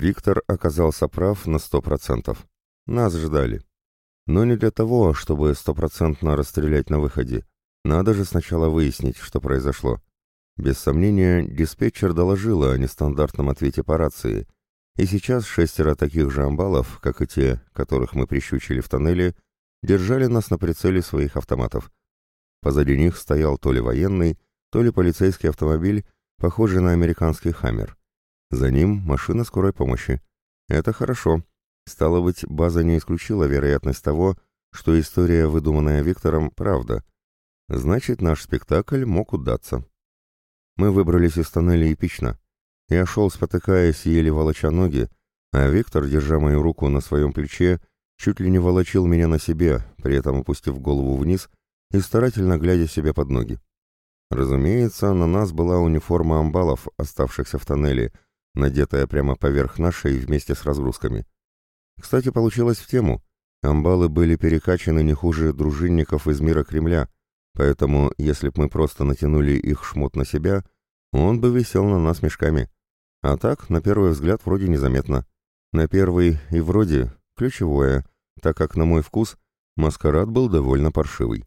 Виктор оказался прав на сто процентов. Нас ждали. Но не для того, чтобы стопроцентно расстрелять на выходе. Надо же сначала выяснить, что произошло. Без сомнения, диспетчер доложила о нестандартном ответе по рации, и сейчас шестеро таких же амбалов, как и те, которых мы прищучили в тоннеле, держали нас на прицеле своих автоматов. Позади них стоял то ли военный, то ли полицейский автомобиль, похожий на американский «Хаммер». За ним машина скорой помощи. Это хорошо. Стало быть, база не исключила вероятность того, что история, выдуманная Виктором, правда. Значит, наш спектакль мог удаться. Мы выбрались из тоннеля эпично. Я шел, спотыкаясь, еле волоча ноги, а Виктор, держа мою руку на своем плече, чуть ли не волочил меня на себе, при этом опустив голову вниз и старательно глядя себе под ноги. Разумеется, на нас была униформа амбалов, оставшихся в тоннеле, надетая прямо поверх нашей вместе с разгрузками. Кстати, получилось в тему. Амбалы были перекачаны не хуже дружинников из мира Кремля, поэтому, если б мы просто натянули их шмот на себя, он бы висел на нас мешками. А так, на первый взгляд, вроде незаметно. На первый и вроде ключевое, так как, на мой вкус, маскарад был довольно паршивый.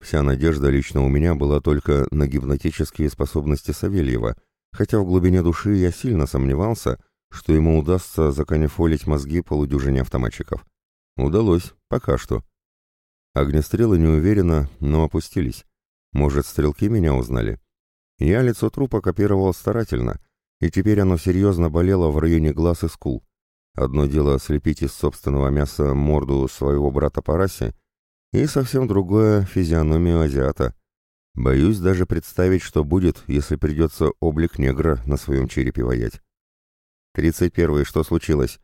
Вся надежда лично у меня была только на гипнотические способности Савельева, хотя в глубине души я сильно сомневался, что ему удастся законефолить мозги полудюжине автоматчиков. Удалось, пока что. Огнестрелы неуверенно, но опустились. Может, стрелки меня узнали? Я лицо трупа копировал старательно, и теперь оно серьезно болело в районе глаз и скул. Одно дело слепить из собственного мяса морду своего брата по расе, и совсем другое — физиономию азиата. Боюсь даже представить, что будет, если придется облик негра на своем черепе воять. «Тридцать первый, что случилось?»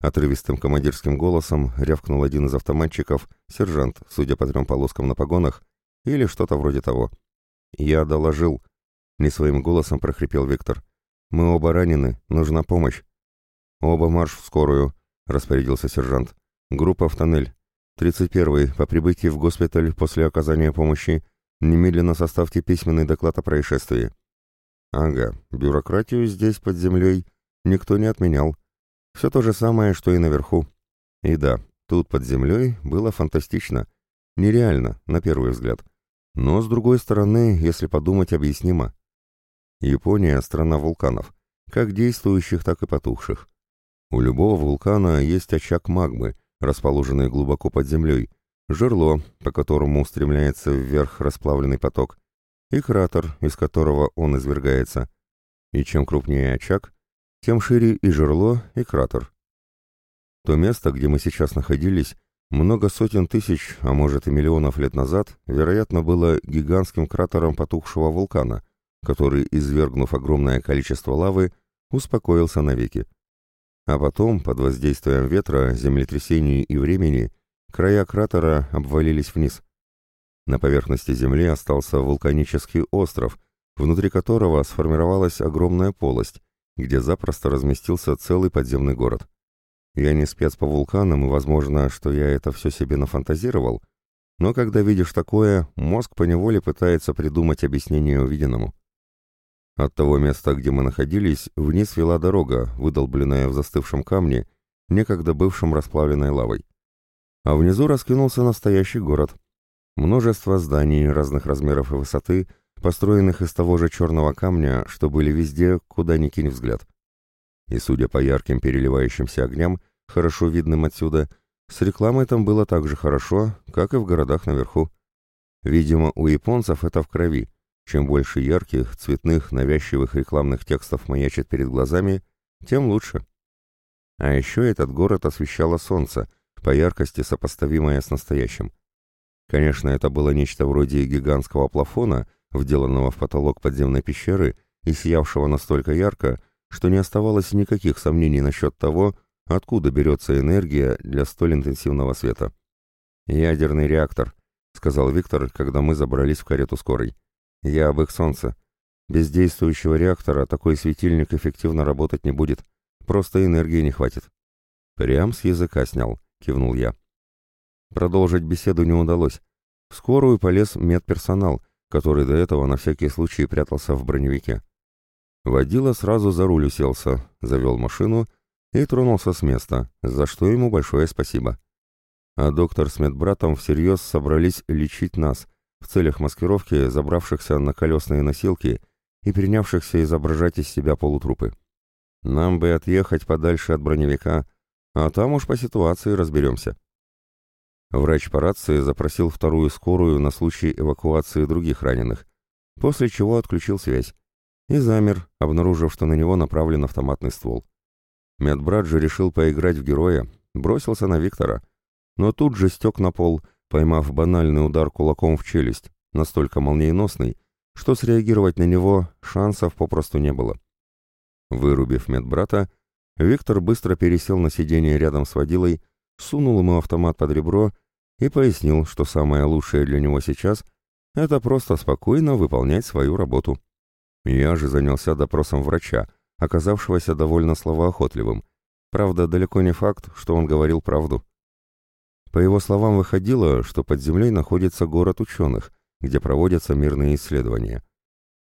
Отрывистым командирским голосом рявкнул один из автоматчиков, сержант, судя по трем полоскам на погонах, или что-то вроде того. «Я доложил», — не своим голосом прохрипел Виктор. «Мы оба ранены, нужна помощь». «Оба марш в скорую», — распорядился сержант. «Группа в тоннель. Тридцать первый, по прибытии в госпиталь после оказания помощи, немедленно составьте письменный доклад о происшествии». «Ага, бюрократию здесь под землей никто не отменял. Все то же самое, что и наверху. И да, тут под землей было фантастично. Нереально, на первый взгляд. Но, с другой стороны, если подумать, объяснимо. Япония — страна вулканов, как действующих, так и потухших. У любого вулкана есть очаг магмы, расположенный глубоко под землей, жерло, по которому устремляется вверх расплавленный поток, и кратер, из которого он извергается. И чем крупнее очаг, тем шире и жерло, и кратер. То место, где мы сейчас находились, много сотен тысяч, а может и миллионов лет назад, вероятно, было гигантским кратером потухшего вулкана, который, извергнув огромное количество лавы, успокоился навеки. А потом, под воздействием ветра, землетрясений и времени, края кратера обвалились вниз. На поверхности Земли остался вулканический остров, внутри которого сформировалась огромная полость, где запросто разместился целый подземный город. Я не спец по вулканам, и возможно, что я это все себе нафантазировал, но когда видишь такое, мозг поневоле пытается придумать объяснение увиденному. От того места, где мы находились, вниз вела дорога, выдолбленная в застывшем камне, некогда бывшем расплавленной лавой. А внизу раскинулся настоящий город. Множество зданий разных размеров и высоты — построенных из того же черного камня, что были везде, куда ни кинь взгляд. И, судя по ярким переливающимся огням, хорошо видным отсюда, с рекламой там было так же хорошо, как и в городах наверху. Видимо, у японцев это в крови. Чем больше ярких, цветных, навязчивых рекламных текстов маячит перед глазами, тем лучше. А еще этот город освещало солнце, по яркости сопоставимое с настоящим. Конечно, это было нечто вроде гигантского плафона, вделанного в потолок подземной пещеры и сиявшего настолько ярко, что не оставалось никаких сомнений насчет того, откуда берется энергия для столь интенсивного света. «Ядерный реактор», — сказал Виктор, когда мы забрались в карету скорой. «Я об их солнце. Без действующего реактора такой светильник эффективно работать не будет. Просто энергии не хватит». «Прям с языка снял», — кивнул я. Продолжить беседу не удалось. В скорую полез медперсонал — который до этого на всякий случай прятался в броневике. Водила сразу за руль уселся, завел машину и тронулся с места, за что ему большое спасибо. А доктор с медбратом всерьез собрались лечить нас в целях маскировки забравшихся на колесные носилки и принявшихся изображать из себя полутрупы. Нам бы отъехать подальше от броневика, а там уж по ситуации разберемся. Врач по рации запросил вторую скорую на случай эвакуации других раненых, после чего отключил связь и замер, обнаружив, что на него направлен автоматный ствол. Медбрат же решил поиграть в героя, бросился на Виктора, но тут же стек на пол, поймав банальный удар кулаком в челюсть, настолько молниеносный, что среагировать на него шансов попросту не было. Вырубив медбрата, Виктор быстро пересел на сиденье рядом с водилой, сунул ему автомат под ребро и пояснил, что самое лучшее для него сейчас — это просто спокойно выполнять свою работу. Я же занялся допросом врача, оказавшегося довольно словоохотливым. Правда, далеко не факт, что он говорил правду. По его словам, выходило, что под землей находится город ученых, где проводятся мирные исследования.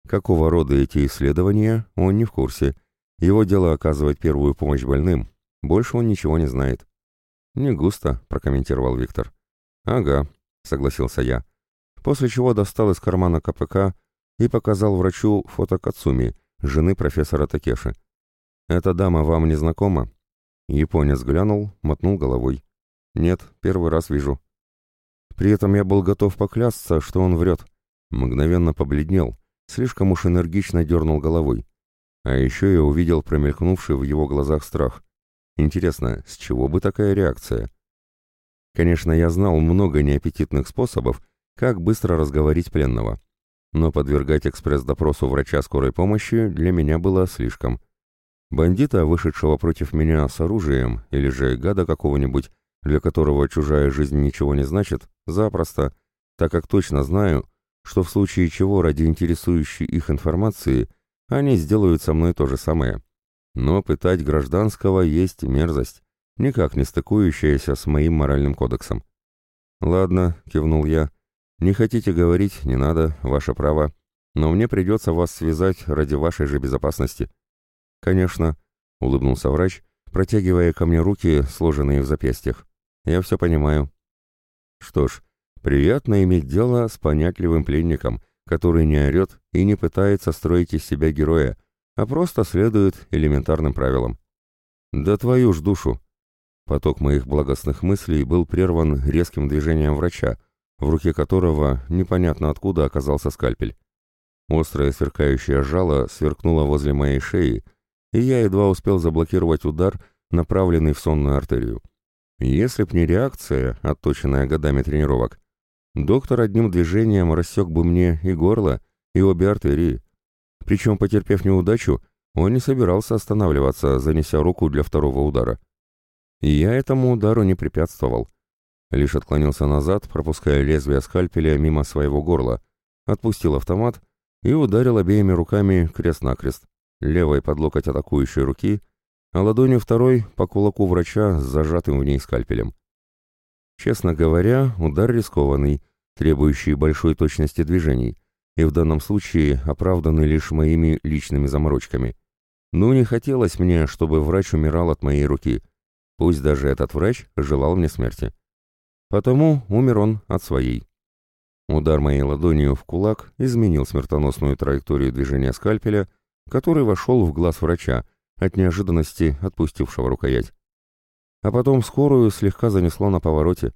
Какого рода эти исследования, он не в курсе. Его дело оказывать первую помощь больным. Больше он ничего не знает. «Не густо», — прокомментировал Виктор. «Ага», — согласился я. После чего достал из кармана КПК и показал врачу фото Кацуми, жены профессора Такеши. «Эта дама вам не знакома?» Японец глянул, мотнул головой. «Нет, первый раз вижу». При этом я был готов поклясться, что он врет. Мгновенно побледнел, слишком уж энергично дернул головой. А еще я увидел промелькнувший в его глазах страх. Интересно, с чего бы такая реакция? Конечно, я знал много неаппетитных способов, как быстро разговорить пленного но подвергать экспресс-допросу врача скорой помощи для меня было слишком. Бандита, вышедшего против меня с оружием, или же гада какого-нибудь, для которого чужая жизнь ничего не значит, запросто, так как точно знаю, что в случае чего ради интересующей их информации они сделают со мной то же самое. Но пытать гражданского есть мерзость, никак не стыкующаяся с моим моральным кодексом. «Ладно», — кивнул я, — не хотите говорить, не надо, ваше право. Но мне придется вас связать ради вашей же безопасности. Конечно, улыбнулся врач, протягивая ко мне руки, сложенные в запястьях. Я все понимаю. Что ж, приятно иметь дело с понятливым пленником, который не орет и не пытается строить из себя героя, а просто следует элементарным правилам. Да твою ж душу! Поток моих благостных мыслей был прерван резким движением врача, в руке которого непонятно откуда оказался скальпель. Острое сверкающее жало сверкнуло возле моей шеи, и я едва успел заблокировать удар, направленный в сонную артерию. Если б не реакция, отточенная годами тренировок, доктор одним движением рассек бы мне и горло, и обе артерии. Причем, потерпев неудачу, он не собирался останавливаться, занеся руку для второго удара. И я этому удару не препятствовал — Лишь отклонился назад, пропуская лезвие скальпеля мимо своего горла, отпустил автомат и ударил обеими руками крест-накрест, левой под локоть атакующей руки, а ладонью второй по кулаку врача с зажатым в ней скальпелем. Честно говоря, удар рискованный, требующий большой точности движений, и в данном случае оправданный лишь моими личными заморочками. Но не хотелось мне, чтобы врач умирал от моей руки, пусть даже этот врач желал мне смерти. Потому умер он от своей. Удар моей ладонью в кулак изменил смертоносную траекторию движения скальпеля, который вошел в глаз врача, от неожиданности отпустившего рукоять. А потом скорую слегка занесло на повороте.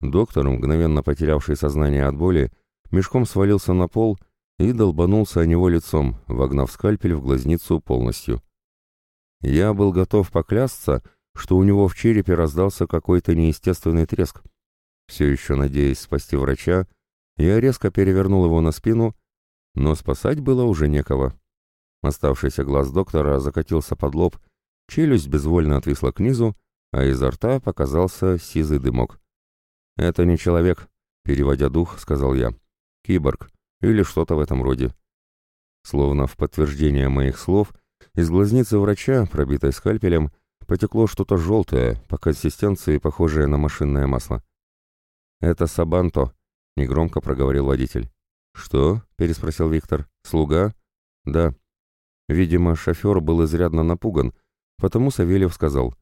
Доктор, мгновенно потерявший сознание от боли, мешком свалился на пол и долбанулся о него лицом, вогнав скальпель в глазницу полностью. Я был готов поклясться, что у него в черепе раздался какой-то неестественный треск. Все еще надеясь спасти врача, я резко перевернул его на спину, но спасать было уже некого. Оставшийся глаз доктора закатился под лоб, челюсть безвольно отвисла к низу, а изо рта показался сизый дымок. «Это не человек», — переводя дух, сказал я. «Киборг или что-то в этом роде». Словно в подтверждение моих слов, из глазницы врача, пробитой скальпелем, потекло что-то желтое, по консистенции похожее на машинное масло. «Это Сабанто», — негромко проговорил водитель. «Что?» — переспросил Виктор. «Слуга?» «Да». Видимо, шофер был изрядно напуган, Потому Савельев сказал,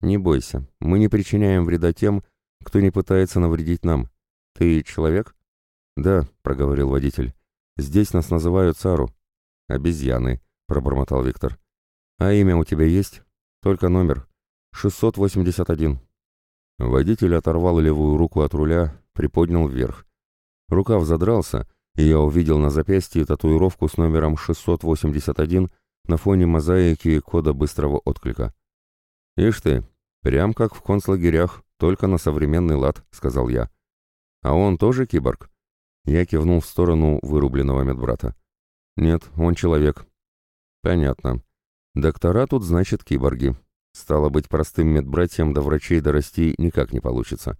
«Не бойся, мы не причиняем вреда тем, кто не пытается навредить нам. Ты человек?» «Да», — проговорил водитель. «Здесь нас называют Цару». «Обезьяны», — пробормотал Виктор. «А имя у тебя есть?» «Только номер. 681». Водитель оторвал левую руку от руля, приподнял вверх. Рукав задрался, и я увидел на запястье татуировку с номером 681 на фоне мозаики кода быстрого отклика. «Ишь ты, прям как в концлагерях, только на современный лад», — сказал я. «А он тоже киборг?» Я кивнул в сторону вырубленного медбрата. «Нет, он человек». «Понятно. Доктора тут значит киборги. Стало быть, простым медбратьям до врачей дорасти никак не получится.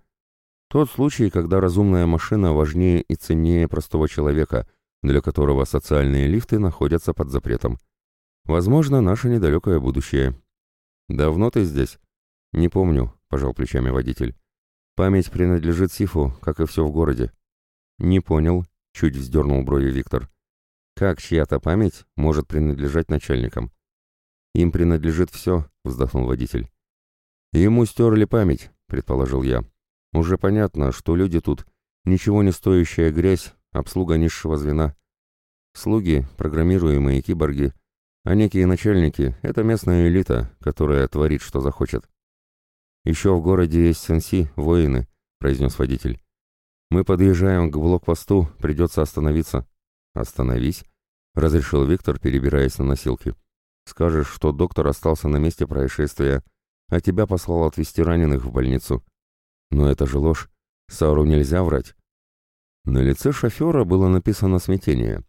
Тот случай, когда разумная машина важнее и ценнее простого человека, для которого социальные лифты находятся под запретом. Возможно, наше недалекое будущее. «Давно ты здесь?» «Не помню», — пожал плечами водитель. «Память принадлежит Сифу, как и все в городе». «Не понял», — чуть вздернул брови Виктор. «Как чья-то память может принадлежать начальникам?» «Им принадлежит все», — вздохнул водитель. «Ему стерли память», — предположил я. Уже понятно, что люди тут ничего не стоящая грязь, обслуга низшего звена. Слуги, программируемые киборги, а некие начальники — это местная элита, которая творит, что захочет. «Еще в городе есть сенси, воины», — произнес водитель. «Мы подъезжаем к блокпосту, придется остановиться». «Остановись», — разрешил Виктор, перебираясь на носилки. «Скажешь, что доктор остался на месте происшествия, а тебя послал отвезти раненых в больницу. Но это же ложь. Сауру нельзя врать. На лице шофера было написано смятение.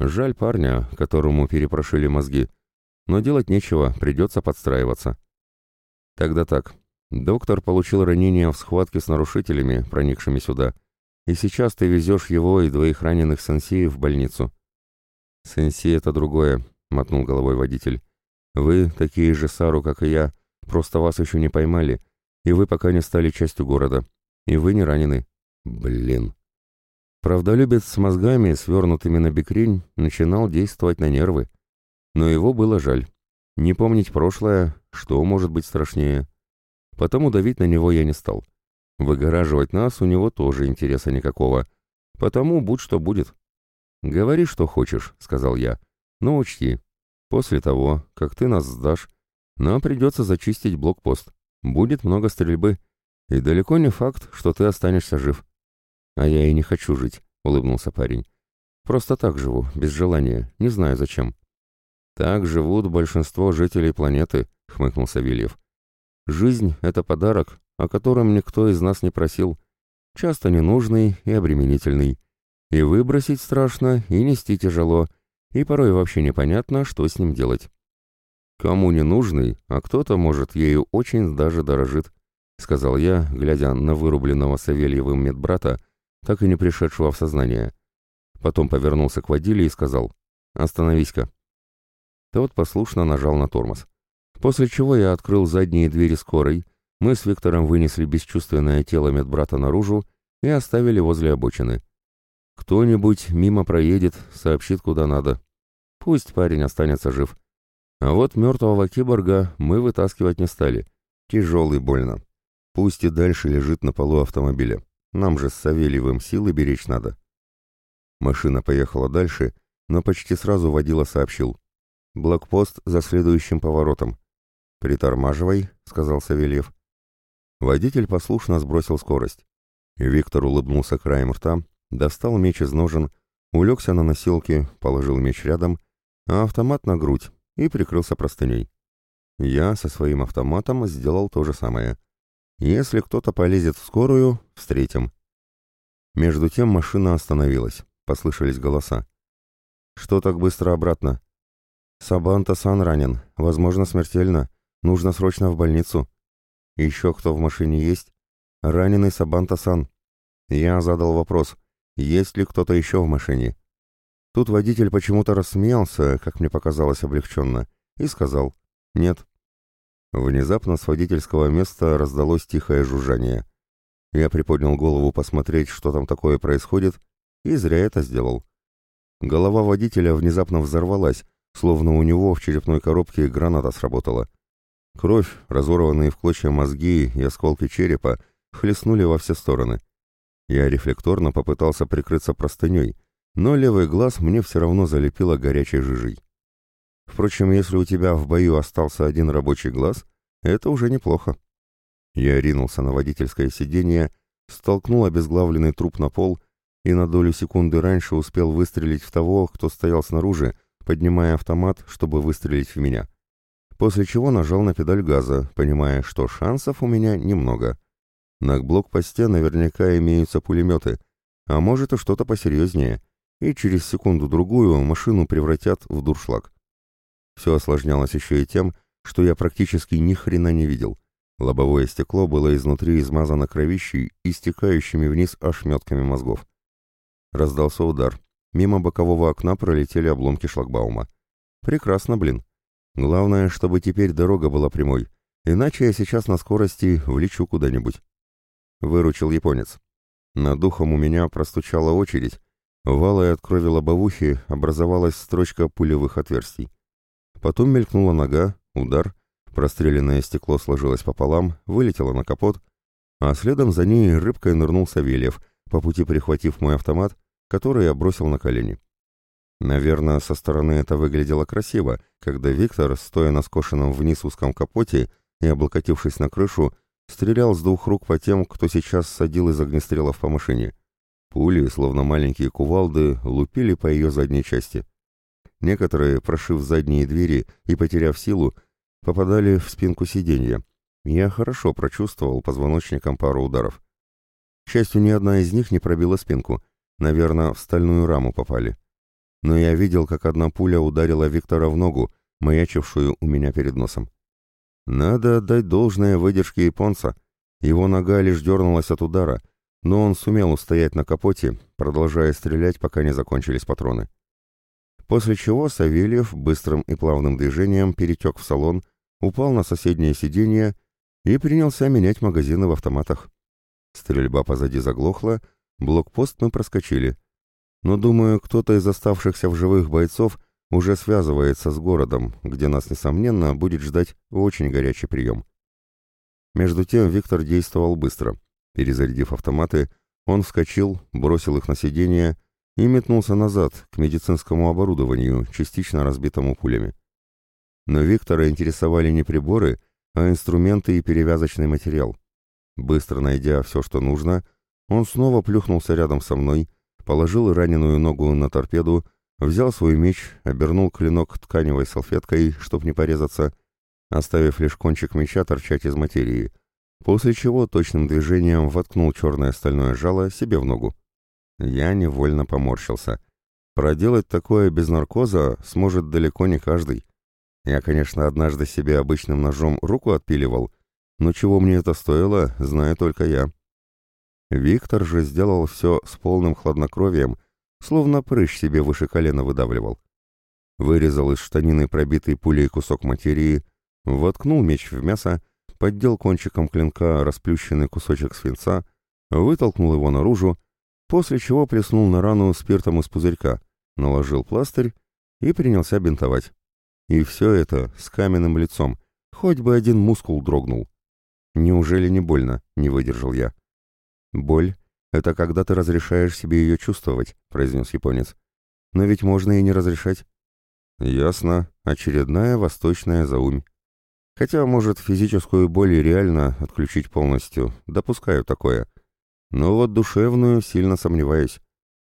Жаль парня, которому перепрошили мозги. Но делать нечего, придется подстраиваться. Тогда так. Доктор получил ранение в схватке с нарушителями, проникшими сюда. И сейчас ты везешь его и двоих раненых сенсей в больницу. Сенси — это другое, — мотнул головой водитель. Вы такие же Сару, как и я, просто вас еще не поймали, и вы пока не стали частью города. И вы не ранены. Блин. Правдолюбец с мозгами, свернутыми на бекрень, начинал действовать на нервы. Но его было жаль. Не помнить прошлое, что может быть страшнее. Потому давить на него я не стал. Выгораживать нас у него тоже интереса никакого. Потому будь что будет. «Говори, что хочешь», — сказал я. «Но учти, после того, как ты нас сдашь, нам придется зачистить блокпост. Будет много стрельбы, и далеко не факт, что ты останешься жив. А я и не хочу жить, улыбнулся парень. Просто так живу, без желания, не знаю зачем. Так живут большинство жителей планеты, хмыкнул Савельев. Жизнь — это подарок, о котором никто из нас не просил, часто ненужный и обременительный. И выбросить страшно, и нести тяжело, и порой вообще непонятно, что с ним делать. «Кому не нужный, а кто-то, может, ею очень даже дорожит», — сказал я, глядя на вырубленного Савельевым медбрата, так и не пришедшего в сознание. Потом повернулся к водиле и сказал «Остановись-ка». Тот послушно нажал на тормоз. После чего я открыл задние двери скорой, мы с Виктором вынесли бесчувственное тело медбрата наружу и оставили возле обочины. Кто-нибудь мимо проедет, сообщит куда надо. Пусть парень останется жив. А вот мертвого киборга мы вытаскивать не стали. Тяжелый больно. Пусть и дальше лежит на полу автомобиля. Нам же с Савельевым силы беречь надо. Машина поехала дальше, но почти сразу водила сообщил. «Блокпост за следующим поворотом». «Притормаживай», — сказал Савельев. Водитель послушно сбросил скорость. Виктор улыбнулся краем рта, достал меч из ножен, улегся на носилки, положил меч рядом, а автомат на грудь, и прикрылся простыней. Я со своим автоматом сделал то же самое. Если кто-то полезет в скорую, встретим. Между тем машина остановилась. Послышались голоса. «Что так быстро обратно?» «Сабанта-сан ранен. Возможно, смертельно. Нужно срочно в больницу». «Еще кто в машине есть?» «Раненый Сабанта-сан». Я задал вопрос. «Есть ли кто-то еще в машине?» Тут водитель почему-то рассмеялся, как мне показалось облегченно, и сказал «нет». Внезапно с водительского места раздалось тихое жужжание. Я приподнял голову посмотреть, что там такое происходит, и зря это сделал. Голова водителя внезапно взорвалась, словно у него в черепной коробке граната сработала. Кровь, разорванные в клочья мозги и осколки черепа хлестнули во все стороны. Я рефлекторно попытался прикрыться простыней, но левый глаз мне все равно залепило горячей жижей. Впрочем, если у тебя в бою остался один рабочий глаз, это уже неплохо. Я ринулся на водительское сиденье, столкнул обезглавленный труп на пол и на долю секунды раньше успел выстрелить в того, кто стоял снаружи, поднимая автомат, чтобы выстрелить в меня. После чего нажал на педаль газа, понимая, что шансов у меня немного. На блокпосте наверняка имеются пулеметы, а может и что-то посерьезнее, и через секунду-другую машину превратят в дуршлаг. Все осложнялось еще и тем, что я практически ни хрена не видел. Лобовое стекло было изнутри измазано кровищей и стекающими вниз ошметками мозгов. Раздался удар. Мимо бокового окна пролетели обломки шлагбаума. Прекрасно, блин. Главное, чтобы теперь дорога была прямой, иначе я сейчас на скорости влечу куда-нибудь. Выручил японец. Над духом у меня простучала очередь. Валой от крови лобовухи образовалась строчка пулевых отверстий. Потом мелькнула нога, удар, простреленное стекло сложилось пополам, вылетело на капот, а следом за ней рыбкой нырнул Савельев, по пути прихватив мой автомат, который я бросил на колени. Наверное, со стороны это выглядело красиво, когда Виктор, стоя на скошенном вниз узком капоте и облокотившись на крышу, стрелял с двух рук по тем, кто сейчас садил из огнестрелов по машине. Пули, словно маленькие кувалды, лупили по ее задней части. Некоторые, прошив задние двери и потеряв силу, попадали в спинку сиденья. Я хорошо прочувствовал позвоночником пару ударов. К счастью, ни одна из них не пробила спинку. Наверное, в стальную раму попали. Но я видел, как одна пуля ударила Виктора в ногу, маячившую у меня перед носом. Надо отдать должное выдержке японца. Его нога лишь дернулась от удара, но он сумел устоять на капоте, продолжая стрелять, пока не закончились патроны после чего Савельев быстрым и плавным движением перетек в салон, упал на соседнее сиденье и принялся менять магазины в автоматах. Стрельба позади заглохла, блокпост мы проскочили. Но, думаю, кто-то из оставшихся в живых бойцов уже связывается с городом, где нас, несомненно, будет ждать очень горячий прием. Между тем Виктор действовал быстро. Перезарядив автоматы, он вскочил, бросил их на сиденье и метнулся назад, к медицинскому оборудованию, частично разбитому пулями. Но Виктора интересовали не приборы, а инструменты и перевязочный материал. Быстро найдя все, что нужно, он снова плюхнулся рядом со мной, положил раненую ногу на торпеду, взял свой меч, обернул клинок тканевой салфеткой, чтоб не порезаться, оставив лишь кончик меча торчать из материи, после чего точным движением воткнул черное стальное жало себе в ногу. Я невольно поморщился. Проделать такое без наркоза сможет далеко не каждый. Я, конечно, однажды себе обычным ножом руку отпиливал, но чего мне это стоило, знаю только я. Виктор же сделал все с полным хладнокровием, словно прыщ себе выше колена выдавливал. Вырезал из штанины пробитый пулей кусок материи, воткнул меч в мясо, поддел кончиком клинка расплющенный кусочек свинца, вытолкнул его наружу после чего плеснул на рану спиртом из пузырька, наложил пластырь и принялся бинтовать. И все это с каменным лицом, хоть бы один мускул дрогнул. «Неужели не больно?» — не выдержал я. «Боль — это когда ты разрешаешь себе ее чувствовать», — произнес японец. «Но ведь можно и не разрешать». «Ясно. Очередная восточная заумь. Хотя, может, физическую боль реально отключить полностью. Допускаю такое. Но вот душевную сильно сомневаюсь.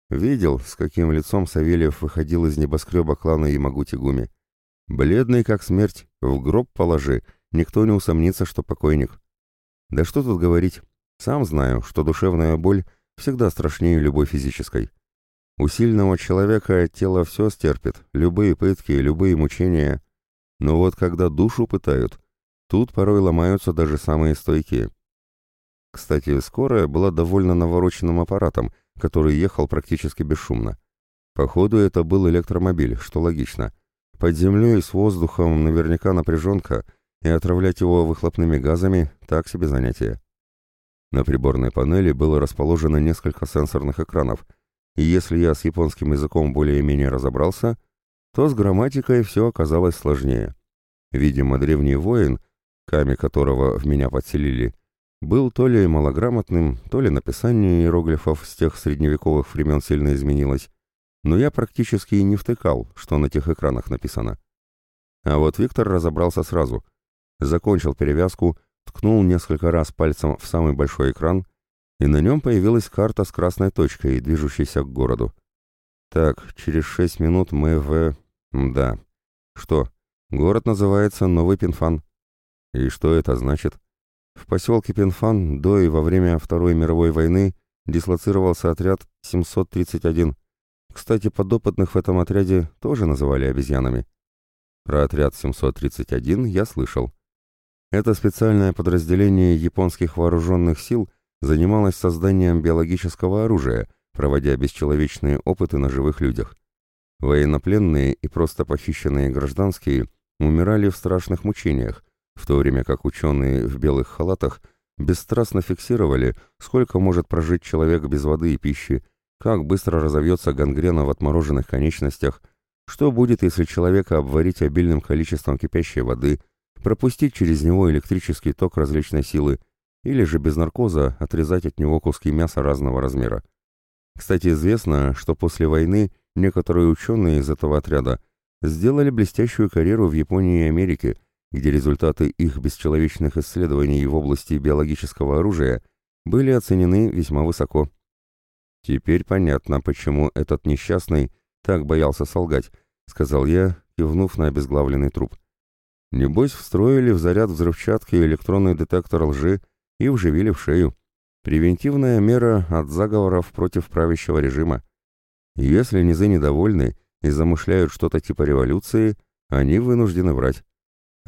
Видел, с каким лицом Савельев выходил из небоскреба клана Ямагути-Гуми. Бледный как смерть, в гроб положи, никто не усомнится, что покойник. Да что тут говорить, сам знаю, что душевная боль всегда страшнее любой физической. У сильного человека тело все стерпит, любые пытки, любые мучения. Но вот когда душу пытают, тут порой ломаются даже самые стойкие. Кстати, скорая была довольно навороченным аппаратом, который ехал практически бесшумно. Походу, это был электромобиль, что логично. Под землей с воздухом наверняка напряженка, и отравлять его выхлопными газами – так себе занятие. На приборной панели было расположено несколько сенсорных экранов, и если я с японским языком более-менее разобрался, то с грамматикой все оказалось сложнее. Видимо, древний воин камень которого в меня подселили, был то ли малограмотным, то ли написание иероглифов с тех средневековых времен сильно изменилось, но я практически и не втыкал, что на тех экранах написано. А вот Виктор разобрался сразу. Закончил перевязку, ткнул несколько раз пальцем в самый большой экран, и на нем появилась карта с красной точкой, движущейся к городу. Так, через шесть минут мы в... Да. Что? Город называется Новый Пинфан. И что это значит? В поселке Пинфан до и во время Второй мировой войны дислоцировался отряд 731. Кстати, подопытных в этом отряде тоже называли обезьянами. Про отряд 731 я слышал. Это специальное подразделение японских вооруженных сил занималось созданием биологического оружия, проводя бесчеловечные опыты на живых людях. Военнопленные и просто похищенные гражданские умирали в страшных мучениях, в то время как ученые в белых халатах бесстрастно фиксировали, сколько может прожить человек без воды и пищи, как быстро разовьется гангрена в отмороженных конечностях, что будет, если человека обварить обильным количеством кипящей воды, пропустить через него электрический ток различной силы, или же без наркоза отрезать от него куски мяса разного размера. Кстати, известно, что после войны некоторые ученые из этого отряда сделали блестящую карьеру в Японии и Америке, где результаты их бесчеловечных исследований в области биологического оружия были оценены весьма высоко. «Теперь понятно, почему этот несчастный так боялся солгать», — сказал я, кивнув на обезглавленный труп. «Небось, встроили в заряд взрывчатки электронный детектор лжи и вживили в шею. Превентивная мера от заговоров против правящего режима. Если низы недовольны и замышляют что-то типа революции, они вынуждены врать.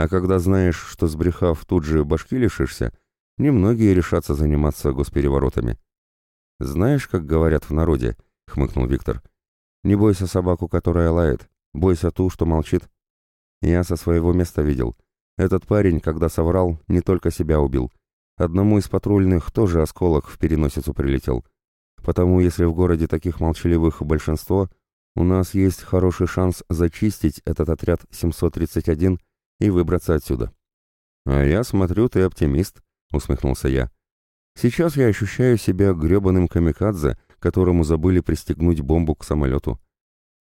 А когда знаешь, что сбрехав тут же башки лишишься, немногие решатся заниматься госпереворотами. «Знаешь, как говорят в народе?» — хмыкнул Виктор. «Не бойся собаку, которая лает, бойся ту, что молчит. Я со своего места видел. Этот парень, когда соврал, не только себя убил. Одному из патрульных тоже осколок в переносицу прилетел. Потому если в городе таких молчаливых большинство, у нас есть хороший шанс зачистить этот отряд 731 и выбраться отсюда. «А я смотрю, ты оптимист», — усмехнулся я. «Сейчас я ощущаю себя гребаным камикадзе, которому забыли пристегнуть бомбу к самолету.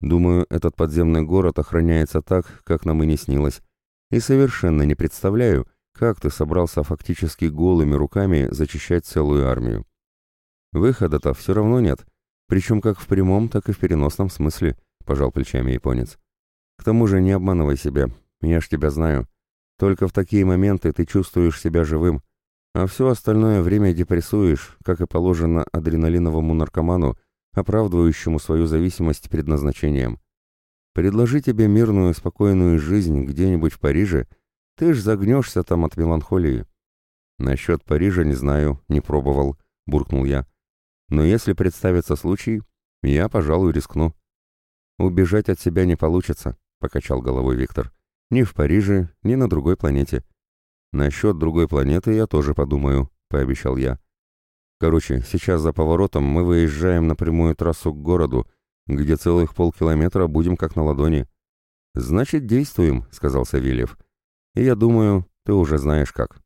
Думаю, этот подземный город охраняется так, как нам и не снилось, и совершенно не представляю, как ты собрался фактически голыми руками зачищать целую армию. Выхода-то все равно нет, причем как в прямом, так и в переносном смысле», — пожал плечами японец. «К тому же не обманывай себя, я ж тебя знаю. Только в такие моменты ты чувствуешь себя живым, а все остальное время депрессуешь, как и положено адреналиновому наркоману, оправдывающему свою зависимость предназначением. Предложи тебе мирную, спокойную жизнь где-нибудь в Париже, ты ж загнешься там от меланхолии. Насчет Парижа не знаю, не пробовал, буркнул я. Но если представится случай, я, пожалуй, рискну. Убежать от себя не получится, покачал головой Виктор. Ни в Париже, ни на другой планете. Насчет другой планеты я тоже подумаю, пообещал я. Короче, сейчас за поворотом мы выезжаем на прямую трассу к городу, где целых полкилометра будем как на ладони. Значит, действуем, сказал Савельев. И я думаю, ты уже знаешь как.